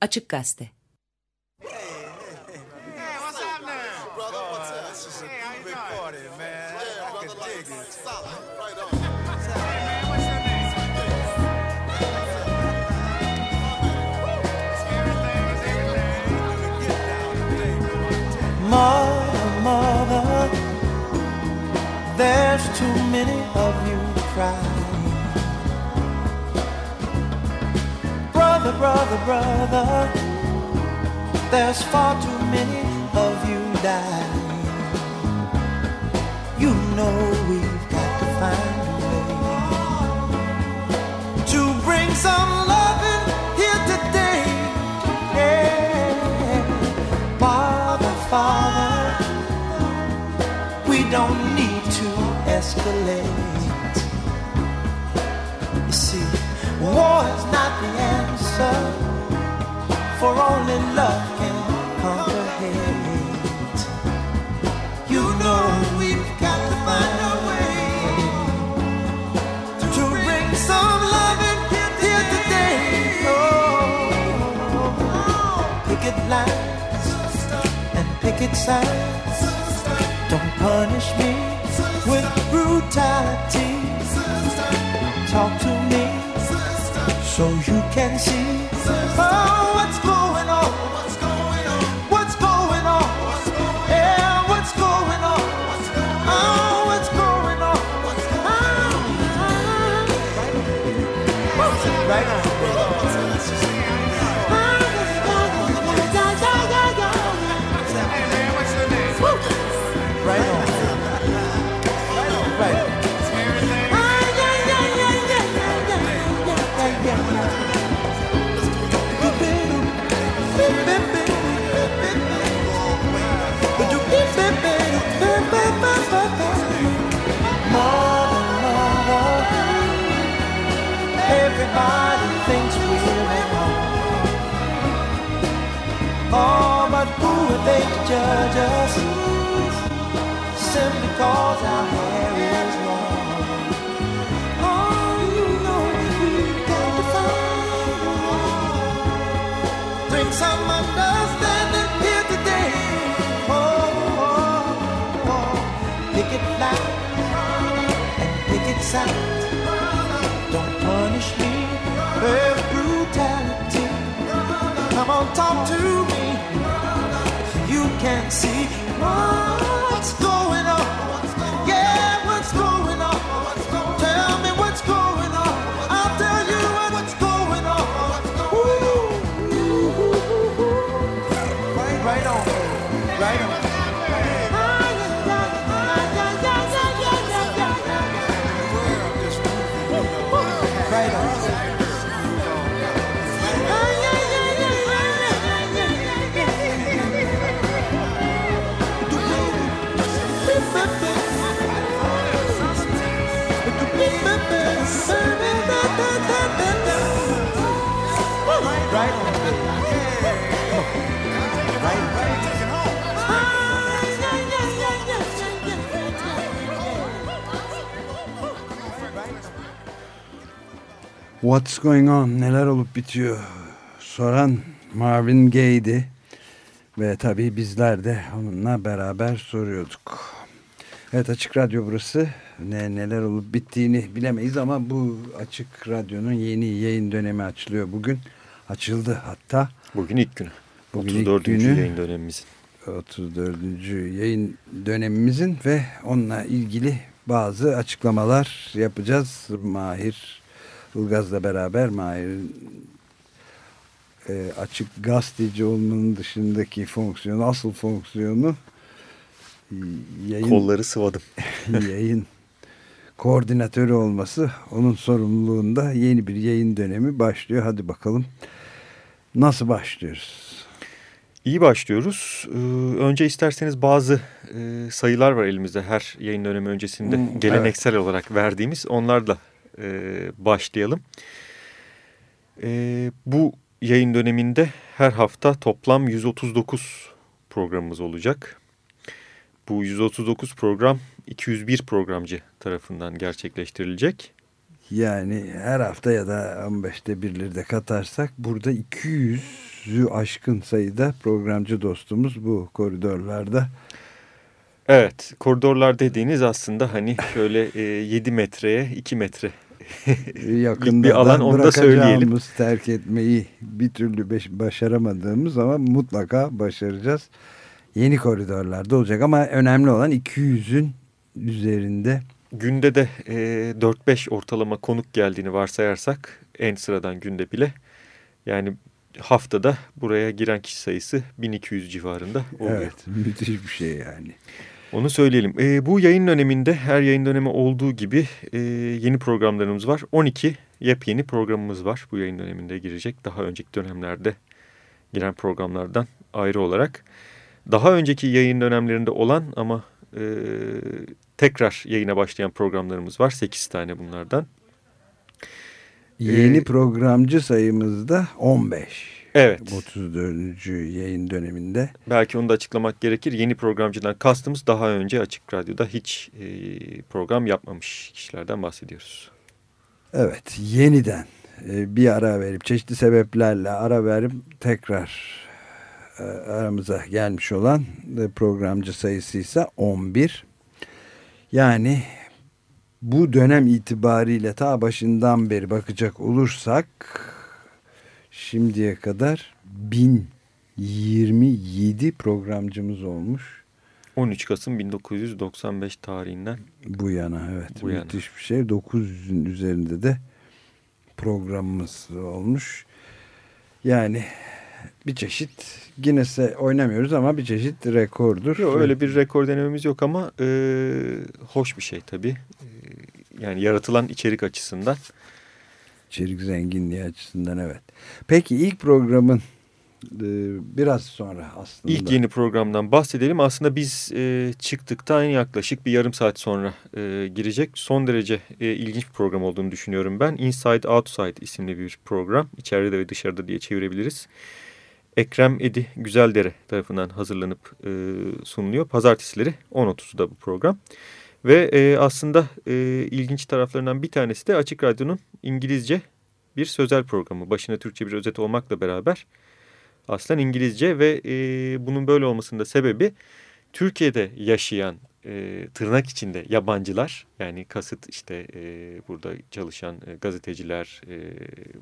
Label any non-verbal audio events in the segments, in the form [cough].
Açık Gazete Mother, mother, there's too many of you Brother, brother, there's far too many of you dying. You know we've got to find a way to bring some loving here today. Yeah. Father, Father, we don't need to escalate. You see, war is not the answer, for only love can conquer hate. You know we've got to find a way to bring some love loving here today. Oh, picket lines and picket signs. Don't punish me with brutality. Talk to me so you can see talk to me. You can't see what's going on. What's going on? Neler olup bitiyor? Soran Marvin Gaye'di. Ve tabii bizler de onunla beraber soruyorduk. Evet Açık Radyo burası. Ne neler olup bittiğini bilemeyiz ama bu Açık Radyo'nun yeni yayın dönemi açılıyor bugün. Açıldı hatta. Bugün ilk günü. Bugün ilk 34. günü. yayın dönemimizin. 34. yayın dönemimizin ve onunla ilgili bazı açıklamalar yapacağız. Mahir Ilgaz'la beraber Mahir'in e, açık gazeteci olmanın dışındaki fonksiyonu, asıl fonksiyonu e, yayın, Kolları sıvadım. [laughs] yayın koordinatörü olması onun sorumluluğunda yeni bir yayın dönemi başlıyor. Hadi bakalım nasıl başlıyoruz? İyi başlıyoruz. Ee, önce isterseniz bazı e, sayılar var elimizde her yayın dönemi öncesinde Hmm, geleneksel olarak verdiğimiz. Onlarla e, başlayalım. E, bu yayın döneminde her hafta toplam 139 programımız olacak. Bu 139 program 201 programcı tarafından gerçekleştirilecek. Yani her hafta ya da 15'te birleri de katarsak burada 200 200'ü aşkın sayıda programcı dostumuz bu koridorlarda. Evet, koridorlar dediğiniz aslında hani şöyle e, 7 metreye 2 metre [laughs] yakında bir alan onu da söyleyelim. terk etmeyi bir türlü başaramadığımız ama mutlaka başaracağız. Yeni koridorlarda olacak ama önemli olan 200'ün üzerinde. Günde de e, 4-5 ortalama konuk geldiğini varsayarsak en sıradan günde bile yani haftada buraya giren kişi sayısı 1200 civarında oluyor. Evet müthiş bir şey yani. Onu söyleyelim. E, bu yayın döneminde her yayın dönemi olduğu gibi e, yeni programlarımız var. 12 yepyeni programımız var bu yayın döneminde girecek. Daha önceki dönemlerde giren programlardan ayrı olarak. Daha önceki yayın dönemlerinde olan ama e, tekrar yayına başlayan programlarımız var. 8 tane bunlardan. Yeni ee, programcı sayımızda 15. Evet. 34. yayın döneminde. Belki onu da açıklamak gerekir. Yeni programcıdan kastımız daha önce Açık Radyo'da hiç e, program yapmamış kişilerden bahsediyoruz. Evet yeniden e, bir ara verip çeşitli sebeplerle ara verip tekrar e, aramıza gelmiş olan e, programcı sayısı ise 11. Yani bu dönem itibariyle ta başından beri bakacak olursak şimdiye kadar 1027 programcımız olmuş. 13 Kasım 1995 tarihinden bu yana evet bu müthiş yana. bir şey 900'ün üzerinde de programımız olmuş. Yani bir çeşit Guinness'e oynamıyoruz ama bir çeşit rekordur. Yok, öyle bir rekor denememiz yok ama e, hoş bir şey tabii. E, yani yaratılan içerik açısından. İçerik zenginliği açısından evet. Peki ilk programın e, biraz sonra aslında. İlk yeni programdan bahsedelim. Aslında biz e, çıktıktan yaklaşık bir yarım saat sonra e, girecek. Son derece e, ilginç bir program olduğunu düşünüyorum ben. Inside Outside isimli bir program. İçeride ve dışarıda diye çevirebiliriz. Ekrem Edi Güzeldere tarafından hazırlanıp e, sunuluyor. Pazartesileri 10.30'da bu program. Ve e, aslında e, ilginç taraflarından bir tanesi de Açık Radyo'nun İngilizce bir sözel programı. Başına Türkçe bir özet olmakla beraber aslında İngilizce ve e, bunun böyle olmasının da sebebi Türkiye'de yaşayan e, tırnak içinde yabancılar yani kasıt işte e, burada çalışan e, gazeteciler, e,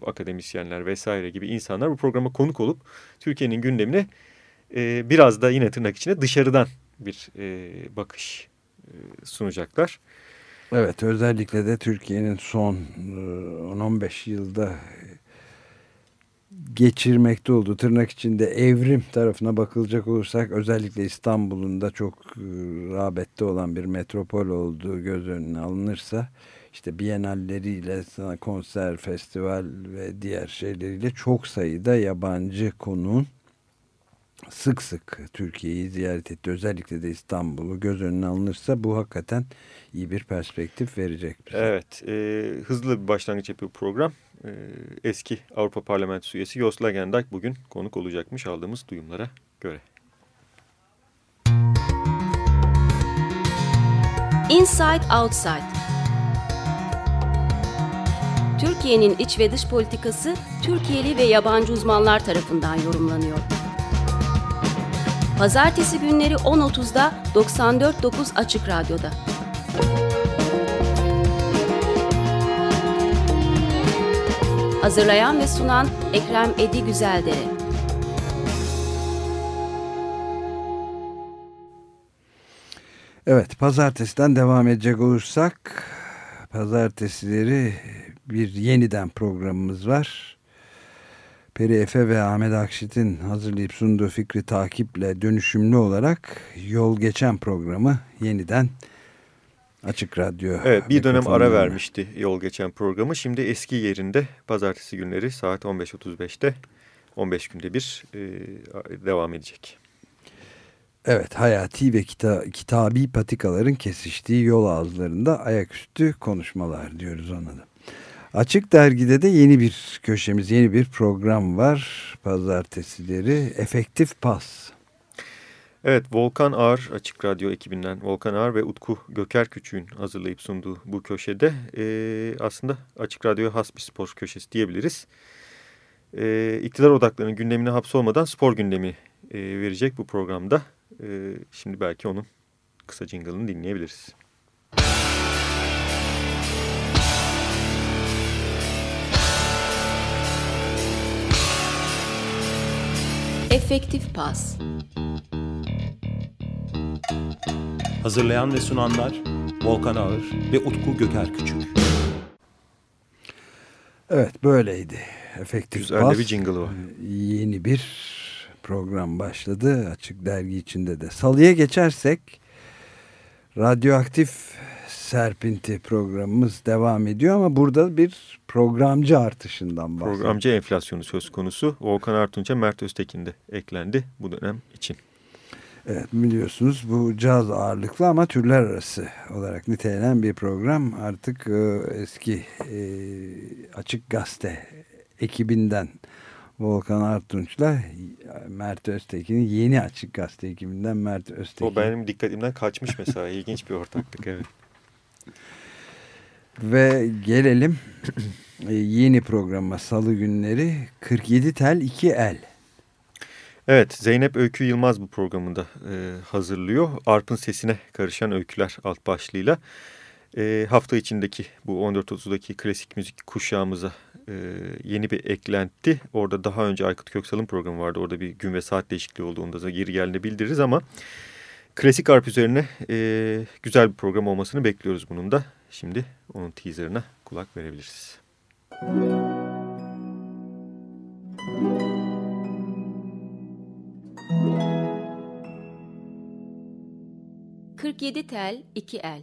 akademisyenler vesaire gibi insanlar bu programa konuk olup Türkiye'nin gündemine e, biraz da yine tırnak içinde dışarıdan bir e, bakış sunacaklar. Evet özellikle de Türkiye'nin son 10-15 e, yılda geçirmekte olduğu tırnak içinde evrim tarafına bakılacak olursak özellikle İstanbul'un da çok e, rağbette olan bir metropol olduğu göz önüne alınırsa işte bienalleriyle konser, festival ve diğer şeyleriyle çok sayıda yabancı konuğun sık sık Türkiye'yi ziyaret etti. Özellikle de İstanbul'u göz önüne alınırsa bu hakikaten iyi bir perspektif verecek. Bize. Evet. E, hızlı bir başlangıç yapıyor program. E, eski Avrupa Parlamentosu üyesi Jos Lagendijk bugün konuk olacakmış aldığımız duyumlara göre. Inside Outside Türkiye'nin iç ve dış politikası Türkiye'li ve yabancı uzmanlar tarafından yorumlanıyor. Pazartesi günleri 10.30'da 94.9 Açık Radyo'da. Hazırlayan ve sunan Ekrem Edi Güzeldere. Evet, pazartesiden devam edecek olursak, pazartesileri bir yeniden programımız var. Peri Efe ve Ahmet Akşit'in hazırlayıp sunduğu fikri takiple dönüşümlü olarak yol geçen programı yeniden Açık Radyo. Evet bir dönem ara vermişti yol geçen programı. Şimdi eski yerinde pazartesi günleri saat 15.35'te 15 günde bir e, devam edecek. Evet hayati ve kita kitabi patikaların kesiştiği yol ağızlarında ayaküstü konuşmalar diyoruz ona da. Açık Dergi'de de yeni bir köşemiz, yeni bir program var. Pazartesileri Efektif Pas. Evet, Volkan Ağar Açık Radyo ekibinden Volkan Ağar ve Utku Göker Küçük'ün hazırlayıp sunduğu bu köşede e, aslında Açık Radyo'ya has bir spor köşesi diyebiliriz. e, iktidar odaklarının gündemine hapsolmadan spor gündemi e, verecek bu programda. E, şimdi belki onun kısa jingle'ını dinleyebiliriz. Efektif Pas Hazırlayan ve sunanlar Volkan Ağır ve Utku Göker Küçük. Evet böyleydi. Efektif Güzel Pas. bir jingle var. Yeni bir program başladı. Açık Dergi içinde de. Salıya geçersek radyoaktif serpinti programımız devam ediyor ama burada bir programcı artışından bahsediyoruz. Programcı enflasyonu söz konusu. Volkan Artunç'a Mert Öztekin de eklendi bu dönem için. Evet biliyorsunuz bu caz ağırlıklı ama türler arası olarak nitelenen bir program. Artık e, eski e, Açık Gazete ekibinden Volkan Artunç'la Mert Öztekin'in yeni Açık Gazete ekibinden Mert Öztekin. O benim dikkatimden kaçmış mesela. İlginç bir ortaklık evet. Ve gelelim e, yeni programa salı günleri 47 tel 2 el. Evet Zeynep Öykü Yılmaz bu programında e, hazırlıyor. Arp'ın sesine karışan öyküler alt başlığıyla. E, hafta içindeki bu 14.30'daki klasik müzik kuşağımıza e, yeni bir eklenti. Orada daha önce Aykut Köksal'ın programı vardı. Orada bir gün ve saat değişikliği olduğunda da geri geldiğinde bildiririz ama klasik arp üzerine e, güzel bir program olmasını bekliyoruz bunun da. Şimdi onun teaserına kulak verebiliriz. Müzik 47 tel 2 el.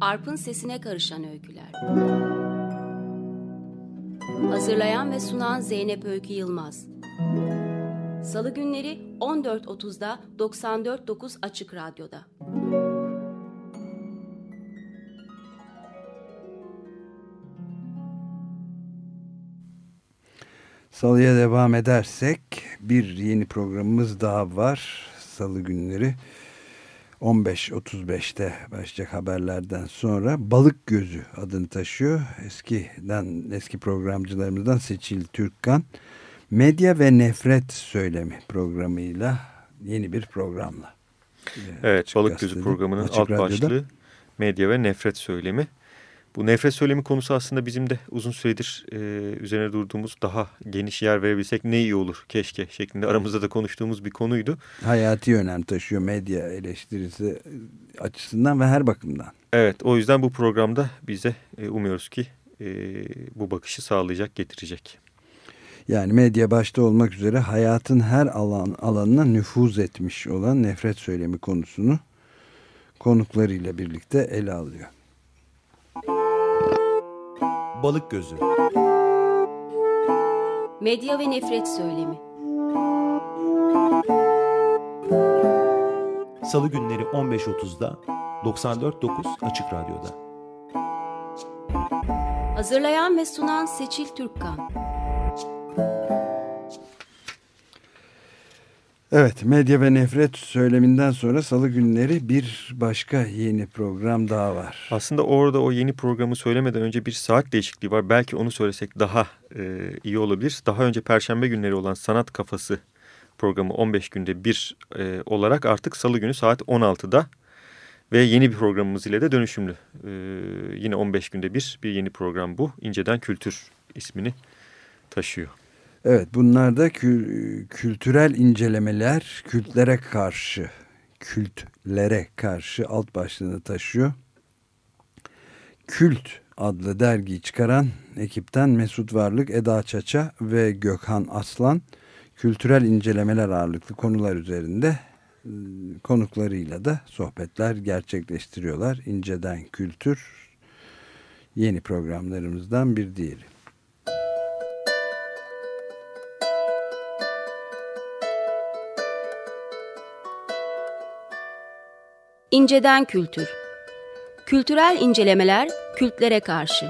Arp'ın sesine karışan öyküler. Hazırlayan ve sunan Zeynep Öykü Yılmaz. Salı günleri 14.30'da 94.9 Açık Radyo'da. Salıya devam edersek bir yeni programımız daha var. Salı günleri 15.35'te başlayacak haberlerden sonra Balık Gözü adını taşıyor. Eskiden eski programcılarımızdan Seçil Türkkan Medya ve Nefret Söylemi programıyla yeni bir programla. Evet Açık Balık Gözü programının alt radyoda. başlığı Medya ve Nefret Söylemi. Bu nefret söylemi konusu aslında bizim de uzun süredir e, üzerine durduğumuz daha geniş yer verebilsek ne iyi olur keşke şeklinde aramızda da konuştuğumuz bir konuydu. Hayati önem taşıyor medya eleştirisi açısından ve her bakımdan. Evet o yüzden bu programda bize e, umuyoruz ki e, bu bakışı sağlayacak getirecek. Yani medya başta olmak üzere hayatın her alan alanına nüfuz etmiş olan nefret söylemi konusunu konuklarıyla birlikte ele alıyor. Balık Gözü. Medya ve Nefret Söylemi. Salı günleri 15.30'da 94.9 Açık Radyo'da. Hazırlayan ve sunan Seçil Türkkan Evet, medya ve nefret söyleminden sonra salı günleri bir başka yeni program daha var. Aslında orada o yeni programı söylemeden önce bir saat değişikliği var. Belki onu söylesek daha e, iyi olabilir. Daha önce perşembe günleri olan Sanat Kafası programı 15 günde bir e, olarak artık salı günü saat 16'da ve yeni bir programımız ile de dönüşümlü. E, yine 15 günde bir bir yeni program bu. İnceden Kültür ismini taşıyor. Evet bunlar da kü kültürel incelemeler kültlere karşı kültlere karşı alt başlığını taşıyor. Kült adlı dergi çıkaran ekipten Mesut Varlık, Eda Çaça ve Gökhan Aslan kültürel incelemeler ağırlıklı konular üzerinde ıı, konuklarıyla da sohbetler gerçekleştiriyorlar. İnceden Kültür yeni programlarımızdan bir diğeri. İnceden Kültür Kültürel incelemeler kültlere karşı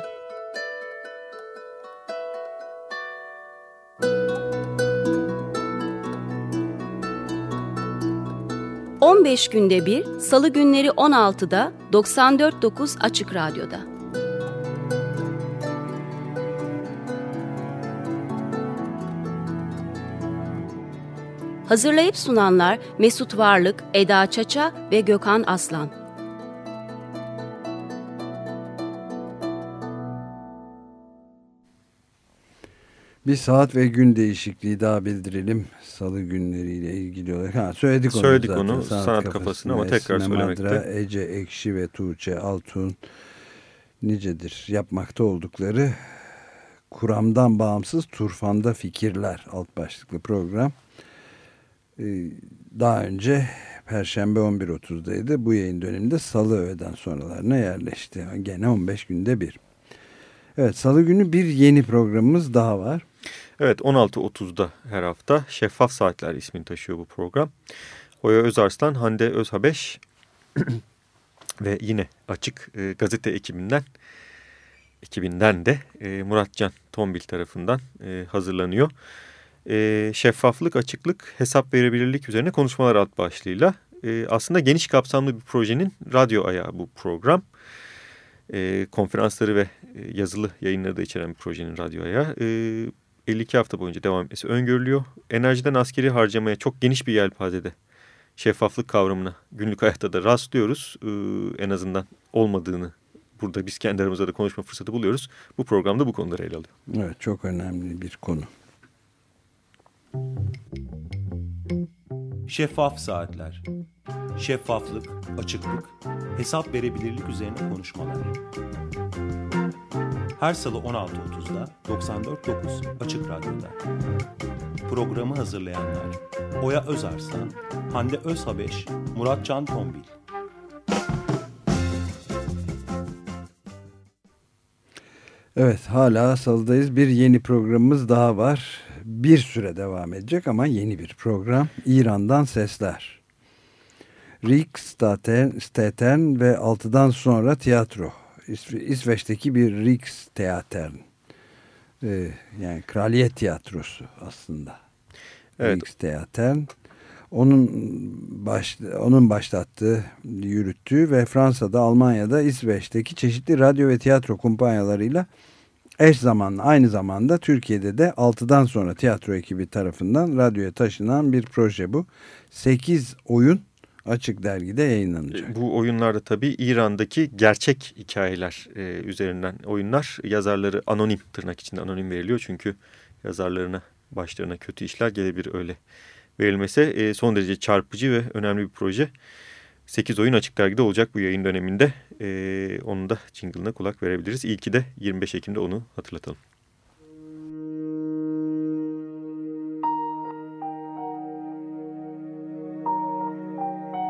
15 günde bir salı günleri 16'da 94.9 Açık Radyo'da. Hazırlayıp sunanlar Mesut Varlık, Eda Çaça ve Gökhan Aslan. Bir saat ve gün değişikliği daha bildirelim. Salı günleriyle ilgili olarak. Ha, söyledik onu Söyledik zaten. onu, sanat kafasını ama tekrar söylemekte. Madra, Ece Ekşi ve Tuğçe Altun nicedir yapmakta oldukları kuramdan bağımsız turfanda fikirler alt başlıklı program. Ee, Daha önce Perşembe 11.30'daydı. Bu yayın döneminde Salı öğleden sonralarına yerleşti. Gene 15 günde bir. Evet Salı günü bir yeni programımız daha var. Evet 16.30'da her hafta Şeffaf Saatler ismini taşıyor bu program. Hoya Özarslan, Hande Özhabeş [clears throat] ve yine açık e, gazete ekibinden ekibinden de e, Muratcan Tombil tarafından e, hazırlanıyor. E, şeffaflık, açıklık, hesap verebilirlik üzerine konuşmalar alt başlığıyla e, aslında geniş kapsamlı bir projenin radyo ayağı bu program. E, konferansları ve e, yazılı yayınları da içeren bir projenin radyo ayağı. E, 52 hafta boyunca devam etmesi öngörülüyor. Enerjiden askeri harcamaya çok geniş bir yelpazede şeffaflık kavramına günlük hayatta da rastlıyoruz. Ee, en azından olmadığını burada biz kendi aramızda da konuşma fırsatı buluyoruz. Bu programda bu konuları ele alıyor. Evet çok önemli bir konu. Şeffaf saatler. Şeffaflık, açıklık, hesap verebilirlik üzerine konuşmalar. Her salı 16.30'da 94.9 Açık Radyo'da. Programı hazırlayanlar Oya Özarslan, Hande Özhabeş, Murat Can Tombil. Evet hala salıdayız. Bir yeni programımız daha var. Bir süre devam edecek ama yeni bir program. İran'dan Sesler. Rick Staten, Staten ve 6'dan sonra tiyatro. İsve- İsveç'teki bir Riksteatern. Ee, yani kraliyet tiyatrosu aslında. Evet. Riksteatern. Onun baş, onun başlattığı, yürüttüğü ve Fransa'da, Almanya'da, İsveç'teki çeşitli radyo ve tiyatro kumpanyalarıyla eş zamanlı aynı zamanda Türkiye'de de 6'dan sonra tiyatro ekibi tarafından radyoya taşınan bir proje bu. 8 oyun açık dergide yayınlanacak. Bu oyunlarda tabii İran'daki gerçek hikayeler e, üzerinden oyunlar. Yazarları anonim tırnak içinde anonim veriliyor. Çünkü yazarlarına başlarına kötü işler gelebilir öyle verilmesi. E, son derece çarpıcı ve önemli bir proje. 8 oyun açık dergide olacak bu yayın döneminde. E, onun da jingle'ına kulak verebiliriz. İlki de 25 Ekim'de onu hatırlatalım.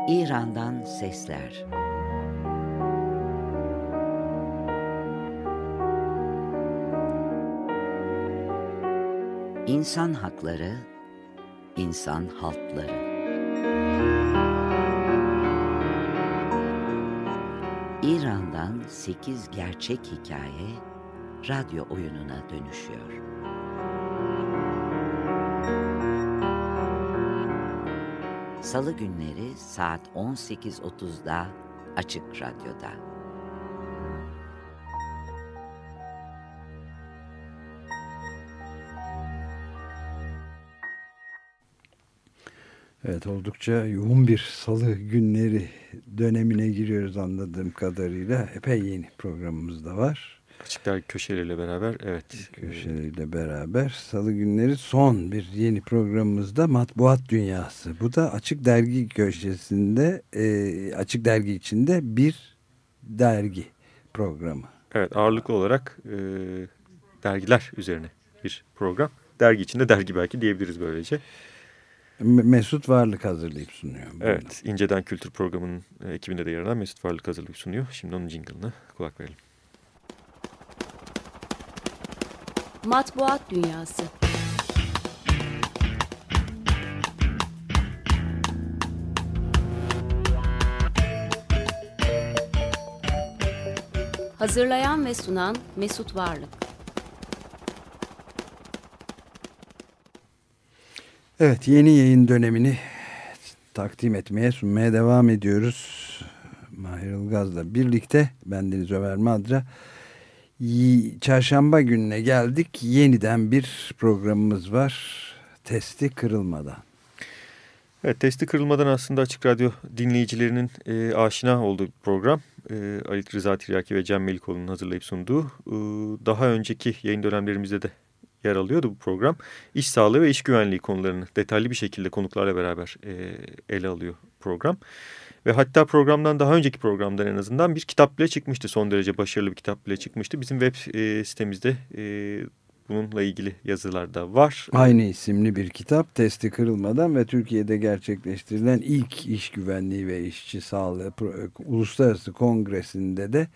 İran'dan sesler. İnsan hakları, insan halkları. İran'dan 8 gerçek hikaye radyo oyununa dönüşüyor. Salı günleri saat 18.30'da Açık Radyo'da. Evet oldukça yoğun bir salı günleri dönemine giriyoruz anladığım kadarıyla. Epey yeni programımız da var. Açık dergi köşeleriyle beraber evet. Köşeleriyle beraber salı günleri son bir yeni programımızda Matbuat Dünyası. Bu da Açık Dergi köşesinde e, Açık Dergi içinde bir dergi programı. Evet ağırlıklı olarak e, dergiler üzerine bir program. Dergi içinde dergi belki diyebiliriz böylece. Mesut Varlık hazırlayıp sunuyor. bunu. Evet İnceden Kültür Programı'nın e, ekibinde de yer alan Mesut Varlık hazırlayıp sunuyor. Şimdi onun jingle'ına kulak verelim. Matbuat Dünyası Hazırlayan ve sunan Mesut Varlık Evet yeni yayın dönemini takdim etmeye, sunmaya devam ediyoruz. Mahir Ilgaz'la birlikte bendeniz Ömer Madra. Çarşamba gününe geldik. Yeniden bir programımız var. Testi kırılmadan. Evet, testi kırılmadan aslında Açık Radyo dinleyicilerinin e, aşina olduğu bir program. E, Ali Rıza Tiryaki ve Cem Melikoğlu'nun hazırlayıp sunduğu. E, daha önceki yayın dönemlerimizde de yer alıyordu bu program. İş sağlığı ve iş güvenliği konularını detaylı bir şekilde konuklarla beraber e, ele alıyor program. Ve hatta programdan daha önceki programdan en azından bir kitap bile çıkmıştı. Son derece başarılı bir kitap bile çıkmıştı. Bizim web e, sitemizde e, bununla ilgili yazılar da var. Aynı isimli bir kitap testi kırılmadan ve Türkiye'de gerçekleştirilen ilk iş güvenliği ve işçi sağlığı uluslararası kongresinde de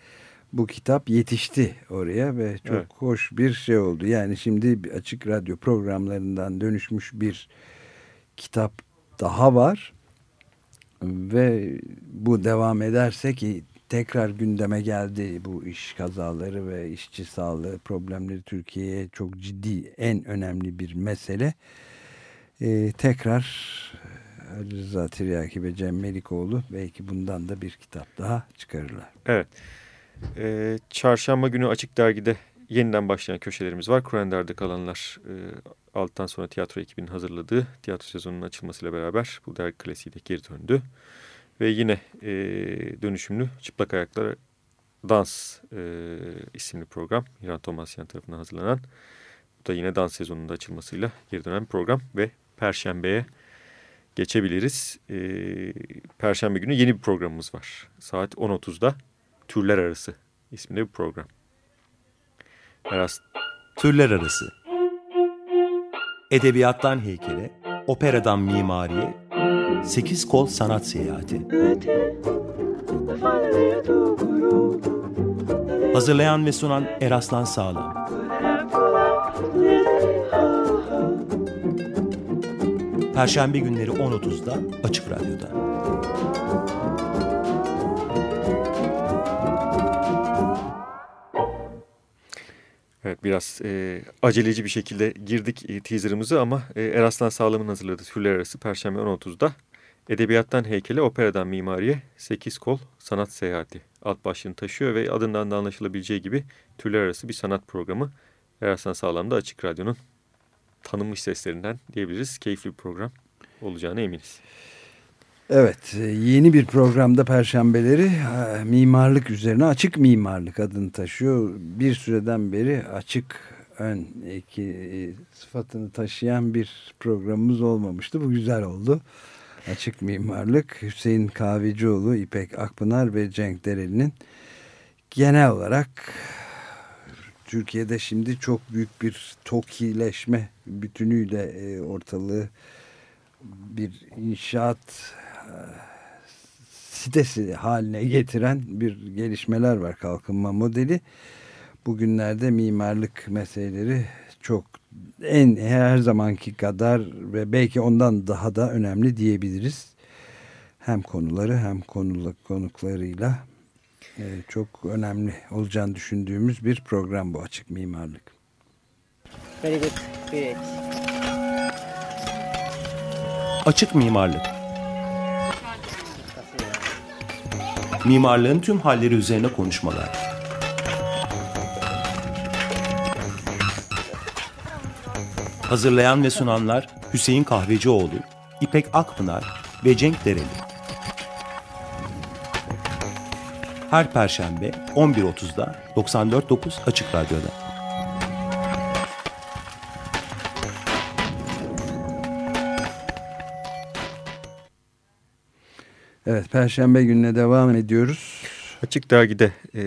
bu kitap yetişti oraya ve çok evet. hoş bir şey oldu. Yani şimdi açık radyo programlarından dönüşmüş bir kitap daha var ve bu devam ederse ki tekrar gündeme geldi bu iş kazaları ve işçi sağlığı problemleri Türkiye'ye çok ciddi en önemli bir mesele. Ee, tekrar Rıza Tiryaki ve Cem Melikoğlu belki bundan da bir kitap daha çıkarırlar. Evet. Ee, çarşamba günü Açık Dergi'de yeniden başlayan köşelerimiz var. Kurender'de kalanlar e, alttan sonra tiyatro ekibinin hazırladığı tiyatro sezonunun açılmasıyla beraber bu dergi klasiği de geri döndü. Ve yine e, dönüşümlü Çıplak Ayaklar Dans e, isimli program. Miran Tomasyan tarafından hazırlanan. Bu da yine dans sezonunda açılmasıyla geri dönen program. Ve Perşembe'ye geçebiliriz. E, Perşembe günü yeni bir programımız var. Saat 10.30'da Türler Arası isminde bir program. Eras Türler Arası Edebiyattan heykele, operadan mimariye, sekiz kol sanat seyahati. Hazırlayan ve sunan Eraslan Sağlam. Perşembe günleri 10.30'da Açık Radyo'da. Biraz e, aceleci bir şekilde girdik e, teaserımızı ama e, Eraslan Sağlam'ın hazırladığı Türler Arası Perşembe 10.30'da Edebiyattan heykele, operadan mimariye, sekiz kol sanat seyahati alt başlığını taşıyor ve adından da anlaşılabileceği gibi türler arası bir sanat programı. Eraslan Sağlam'da Açık Radyo'nun tanınmış seslerinden diyebiliriz. Keyifli bir program olacağına eminiz. Evet yeni bir programda perşembeleri e, mimarlık üzerine açık mimarlık adını taşıyor. Bir süreden beri açık ön iki e, sıfatını taşıyan bir programımız olmamıştı. Bu güzel oldu. Açık Mimarlık Hüseyin Kahvecioğlu, İpek Akpınar ve Cenk Dereli'nin genel olarak Türkiye'de şimdi çok büyük bir TOKİ'leşme bütünüyle e, ortalığı bir inşaat e, sitesi haline getiren bir gelişmeler var kalkınma modeli. Bugünlerde mimarlık meseleleri çok en her zamanki kadar ve belki ondan daha da önemli diyebiliriz. Hem konuları hem konuluk konuklarıyla e, çok önemli olacağını düşündüğümüz bir program bu açık mimarlık. Very good. Great. Açık mimarlık. Mimarlığın tüm halleri üzerine konuşmalar. Hazırlayan ve sunanlar Hüseyin Kahvecioğlu, İpek Akpınar ve Cenk Dereli. Her Perşembe 11.30'da 94.9 Açık Radyo'da. Perşembe gününe devam ediyoruz. Açık Dergi'de e,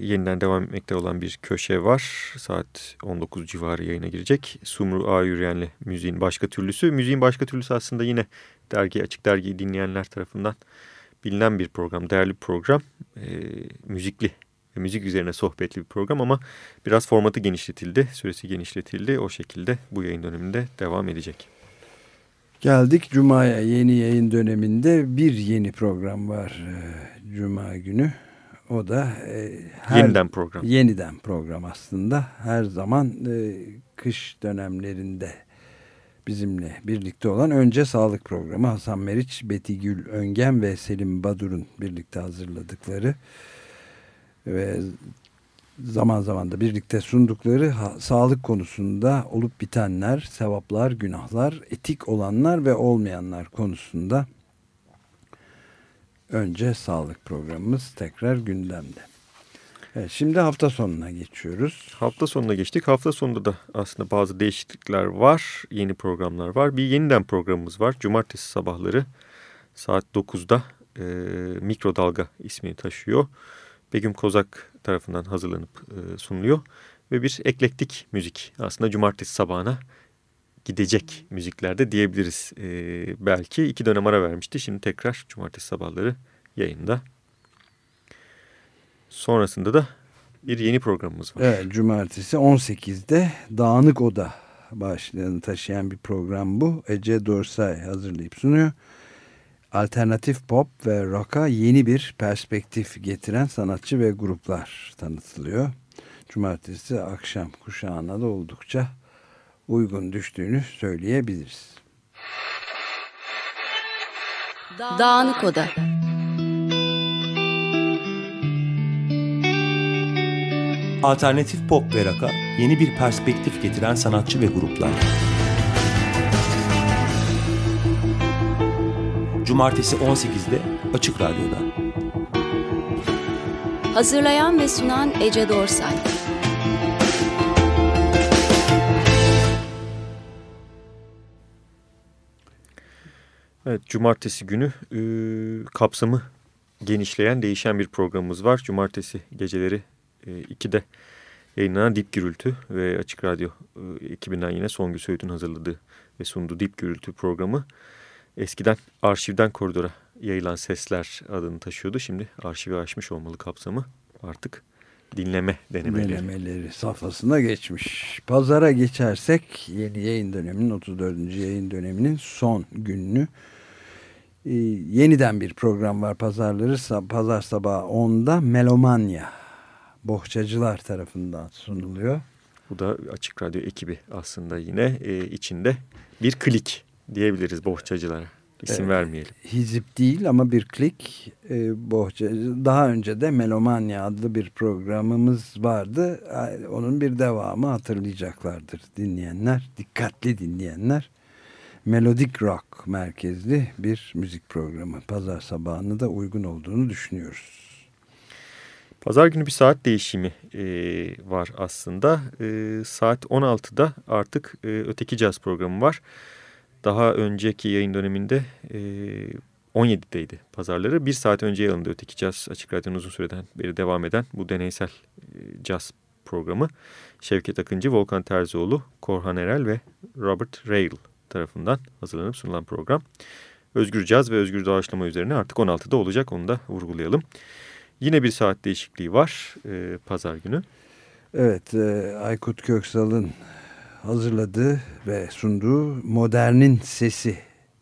yeniden devam etmekte olan bir köşe var. Saat 19 civarı yayına girecek. Sumru A. Yürüyen'le müziğin başka türlüsü. Müziğin başka türlüsü aslında yine dergi Açık Dergi'yi dinleyenler tarafından bilinen bir program. Değerli bir program. E, müzikli ve müzik üzerine sohbetli bir program ama biraz formatı genişletildi. Süresi genişletildi. O şekilde bu yayın döneminde devam edecek. Geldik Cuma'ya yeni yayın döneminde bir yeni program var e, Cuma günü. O da e, her, yeniden program. Yeniden program aslında. Her zaman e, kış dönemlerinde bizimle birlikte olan Önce Sağlık Programı Hasan Meriç, Beti Gül Öngen ve Selim Badur'un birlikte hazırladıkları ve zaman zaman da birlikte sundukları sağlık konusunda olup bitenler, sevaplar, günahlar, etik olanlar ve olmayanlar konusunda önce sağlık programımız tekrar gündemde. Evet, şimdi hafta sonuna geçiyoruz. Hafta sonuna geçtik. Hafta sonunda da aslında bazı değişiklikler var. Yeni programlar var. Bir yeniden programımız var. Cumartesi sabahları saat 9'da e, Mikrodalga ismini taşıyor. Begüm Kozak tarafından hazırlanıp e, sunuluyor. Ve bir eklektik müzik aslında cumartesi sabahına gidecek müziklerde diyebiliriz. E, belki iki dönem ara vermişti. Şimdi tekrar cumartesi sabahları yayında. Sonrasında da bir yeni programımız var. Evet, cumartesi 18'de Dağınık Oda başlığını taşıyan bir program bu. Ece Dorsay hazırlayıp sunuyor. Alternatif pop ve rock'a yeni bir perspektif getiren sanatçı ve gruplar tanıtılıyor. Cumartesi akşam kuşağına da oldukça uygun düştüğünü söyleyebiliriz. Dağınık Oda Alternatif pop ve rock'a yeni bir perspektif getiren sanatçı ve gruplar. Cumartesi 18'de Açık Radyo'da. Hazırlayan ve sunan Ece Dorsay. Evet, cumartesi günü e, kapsamı genişleyen, değişen bir programımız var. Cumartesi geceleri e, 2'de yayınlanan Dip Gürültü ve Açık Radyo e, ekibinden yine Songül Söğüt'ün hazırladığı ve sunduğu Dip Gürültü programı eskiden arşivden koridora yayılan sesler adını taşıyordu. Şimdi arşivi aşmış olmalı kapsamı artık dinleme denemeleri. Denemeleri safhasına geçmiş. Pazara geçersek yeni yayın döneminin 34. yayın döneminin son gününü ee, yeniden bir program var pazarları pazar sabahı 10'da Melomanya bohçacılar tarafından sunuluyor. Bu da Açık Radyo ekibi aslında yine e, içinde bir klik diyebiliriz bohçacılara. İsim evet, vermeyelim. Hizip değil ama bir klik e, bohçacı. Daha önce de Melomanya adlı bir programımız vardı. Onun bir devamı hatırlayacaklardır dinleyenler. Dikkatli dinleyenler. Melodik rock merkezli bir müzik programı. Pazar sabahını da uygun olduğunu düşünüyoruz. Pazar günü bir saat değişimi e, var aslında. E, saat 16'da artık e, öteki caz programı var. Daha önceki yayın döneminde e, 17'deydi pazarları. Bir saat önce yayınlandı öteki caz açık radyonun uzun süreden beri devam eden bu deneysel e, caz programı. Şevket Akıncı, Volkan Terzioğlu, Korhan Erel ve Robert Rail tarafından hazırlanıp sunulan program. Özgür caz ve özgür doğaçlama üzerine artık 16'da olacak onu da vurgulayalım. Yine bir saat değişikliği var e, pazar günü. Evet e, Aykut Köksal'ın hazırladığı ve sunduğu Modernin Sesi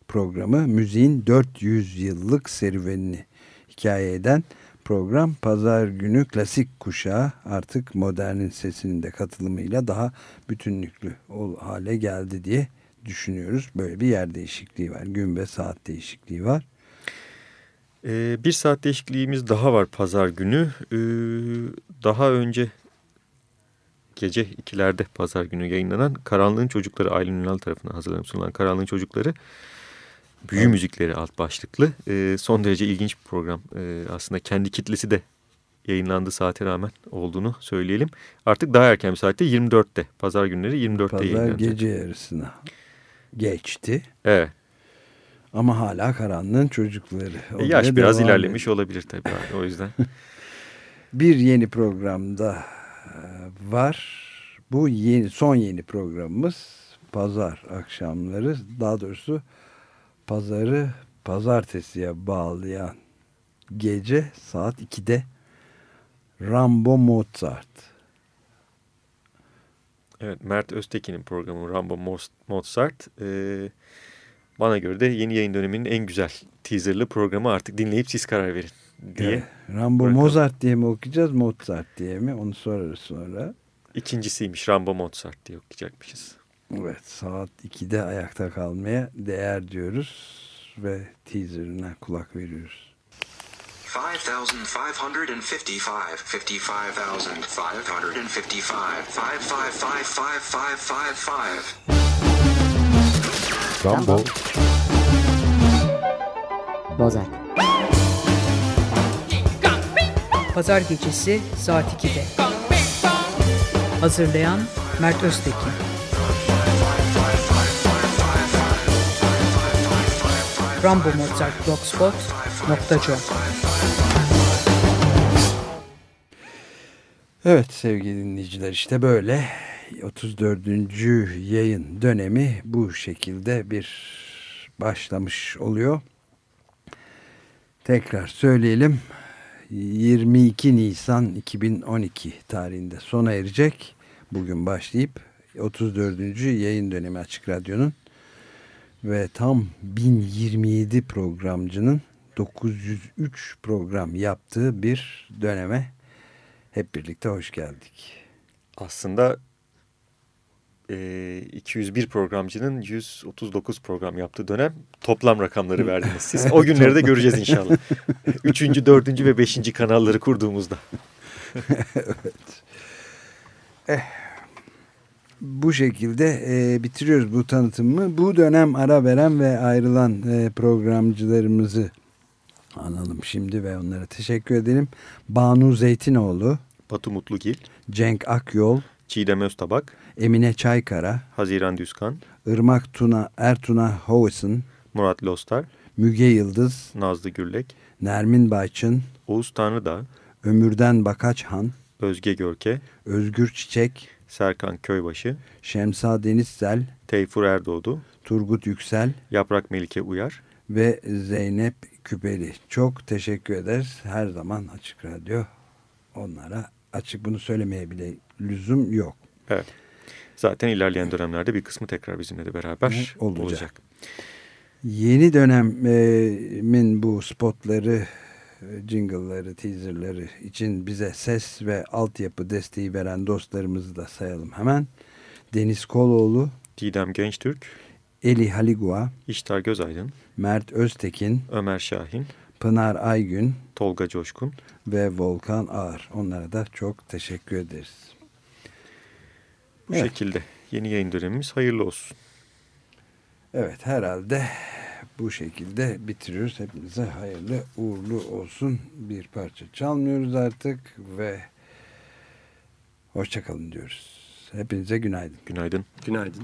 programı müziğin 400 yıllık serüvenini hikaye eden program pazar günü klasik kuşağı artık modernin sesinin de katılımıyla daha bütünlüklü hale geldi diye düşünüyoruz. Böyle bir yer değişikliği var. Gün ve saat değişikliği var. Ee, bir saat değişikliğimiz daha var pazar günü. Ee, daha önce gece ikilerde pazar günü yayınlanan Karanlığın Çocukları Aylin Ünal tarafından hazırlanıp sunulan Karanlığın Çocukları büyü evet. müzikleri alt başlıklı. Ee, son derece ilginç bir program. Ee, aslında kendi kitlesi de yayınlandığı saate rağmen olduğunu söyleyelim. Artık daha erken bir saatte 24'te. Pazar günleri 24'te Pazar yayınlanacak. Gece yarısına geçti. Evet. Ama hala karanlığın çocukları. E yaş biraz ilerlemiş ediyor. olabilir tabii o yüzden. [laughs] bir yeni programda e, var. Bu yeni son yeni programımız pazar akşamları daha doğrusu pazarı pazartesiye bağlayan gece saat 2'de Rambo Mozart. Evet Mert Öztekin'in programı Rambo Mozart. Ee, bana göre de yeni yayın döneminin en güzel teaserlı programı artık dinleyip siz karar verin diye. Evet. Rambo bırakalım. Mozart diye mi okuyacağız Mozart diye mi onu sorarız sonra. İkincisiymiş Rambo Mozart diye okuyacakmışız. Evet saat 2'de ayakta kalmaya değer diyoruz ve teaserına kulak veriyoruz. 5,555, 55,555, 5555555. Rambo. Bozak. Pazar gecesi saat 2'de. Hazırlayan Mert Öztekin. Rambo Mozart Blogspot.com Evet sevgili dinleyiciler işte böyle 34. yayın dönemi bu şekilde bir başlamış oluyor. Tekrar söyleyelim 22 Nisan 2012 tarihinde sona erecek. Bugün başlayıp 34. yayın dönemi Açık Radyo'nun ve tam 1027 programcının 903 program yaptığı bir döneme hep birlikte hoş geldik. Aslında e, 201 programcının 139 program yaptığı dönem toplam rakamları verdiniz siz. [laughs] O günleri de göreceğiz inşallah. [laughs] Üçüncü, dördüncü ve beşinci kanalları kurduğumuzda. evet. Eh, bu şekilde e, bitiriyoruz bu tanıtımı. Bu dönem ara veren ve ayrılan e, programcılarımızı analım şimdi ve onlara teşekkür edelim. Banu Zeytinoğlu, Batu Mutlugil, Cenk Akyol, Çiğdem Öztabak, Emine Çaykara, Haziran Düzkan, Irmak Tuna, Ertuna Hovison, Murat Lostar, Müge Yıldız, Nazlı Gürlek, Nermin Bayçın, Oğuz Tanrıdağ, Ömürden Bakaçhan, Özge Görke, Özgür Çiçek, Serkan Köybaşı, Şemsa Denizsel, Teyfur Erdoğdu, Turgut Yüksel Yaprak Melike Uyar, ve Zeynep Küpeli. Çok teşekkür ederiz. Her zaman Açık Radyo onlara açık bunu söylemeye bile lüzum yok. Evet. Zaten ilerleyen dönemlerde bir kısmı tekrar bizimle de beraber olacak. olacak. Yeni dönemin bu spotları, jingle'ları, teaserları için bize ses ve altyapı desteği veren dostlarımızı da sayalım hemen. Deniz Koloğlu, Didem Gençtürk, Eli Haligua, İştar Gözaydın, Mert Öztekin, Ömer Şahin, Pınar Aygün, Tolga Coşkun ve Volkan Ağar. Onlara da çok teşekkür ederiz. Bu evet. şekilde yeni yayın dönemimiz hayırlı olsun. Evet herhalde bu şekilde bitiriyoruz. Hepinize hayırlı uğurlu olsun. Bir parça çalmıyoruz artık ve hoşçakalın diyoruz. Hepinize günaydın. Günaydın. Günaydın.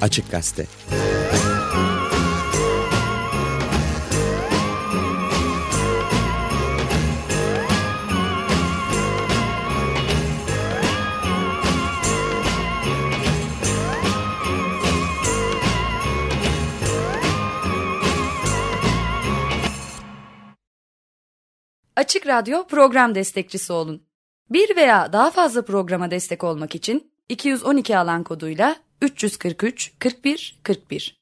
Açık Gazete. Açık Radyo program destekçisi olun. Bir veya daha fazla programa destek olmak için 212 alan koduyla 343 41 41